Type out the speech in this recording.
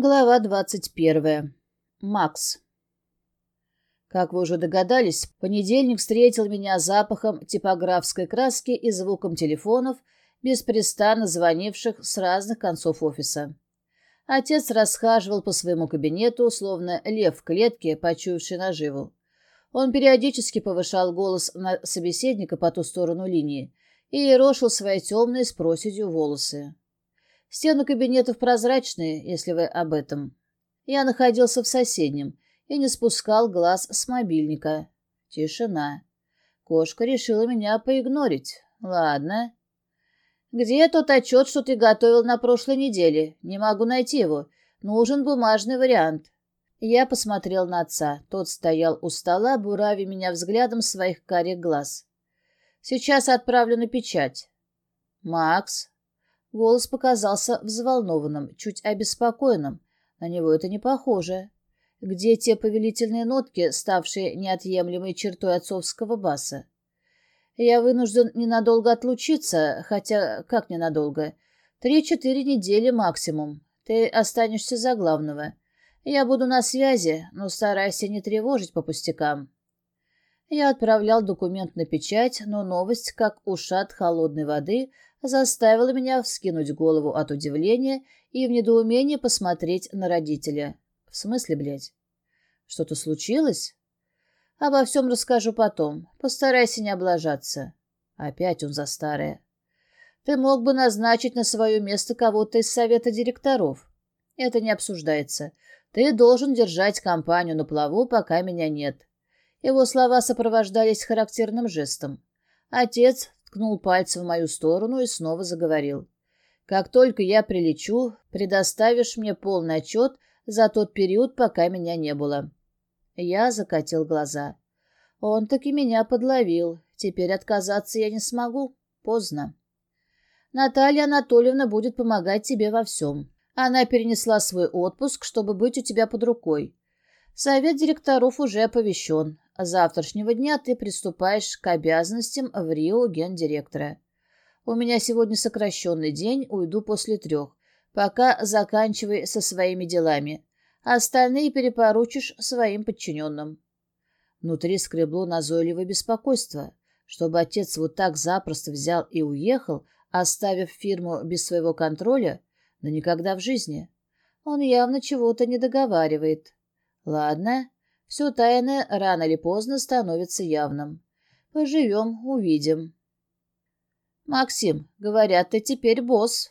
Глава двадцать первая. Макс. Как вы уже догадались, понедельник встретил меня запахом типографской краски и звуком телефонов, беспрестанно звонивших с разных концов офиса. Отец расхаживал по своему кабинету, словно лев в клетке, почуявший наживу. Он периодически повышал голос на собеседника по ту сторону линии и рошил свои темные с проседью волосы. Стены кабинетов прозрачные, если вы об этом. Я находился в соседнем и не спускал глаз с мобильника. Тишина. Кошка решила меня поигнорить. Ладно. Где тот отчет, что ты готовил на прошлой неделе? Не могу найти его. Нужен бумажный вариант. Я посмотрел на отца. Тот стоял у стола, бурави меня взглядом своих карих глаз. Сейчас отправлю на печать. «Макс», Голос показался взволнованным, чуть обеспокоенным. На него это не похоже. Где те повелительные нотки, ставшие неотъемлемой чертой отцовского баса? Я вынужден ненадолго отлучиться, хотя как ненадолго? Три-четыре недели максимум. Ты останешься за главного. Я буду на связи, но старайся не тревожить по пустякам. Я отправлял документ на печать, но новость, как ушат холодной воды, заставила меня вскинуть голову от удивления и в недоумении посмотреть на родителя. В смысле, блядь? Что-то случилось? Обо всем расскажу потом. Постарайся не облажаться. Опять он за старое. Ты мог бы назначить на свое место кого-то из совета директоров. Это не обсуждается. Ты должен держать компанию на плаву, пока меня нет. Его слова сопровождались характерным жестом. Отец ткнул пальцем в мою сторону и снова заговорил. «Как только я прилечу, предоставишь мне полный отчет за тот период, пока меня не было». Я закатил глаза. Он таки меня подловил. Теперь отказаться я не смогу. Поздно. Наталья Анатольевна будет помогать тебе во всем. Она перенесла свой отпуск, чтобы быть у тебя под рукой. Совет директоров уже оповещен. С завтрашнего дня ты приступаешь к обязанностям в Рио гендиректора. У меня сегодня сокращенный день, уйду после трех. Пока заканчивай со своими делами. Остальные перепоручишь своим подчиненным. Внутри скребло назойливое беспокойство. Чтобы отец вот так запросто взял и уехал, оставив фирму без своего контроля, но никогда в жизни. Он явно чего-то не договаривает. Ладно, все тайное рано или поздно становится явным. Поживем, увидим. Максим, говорят, ты теперь босс.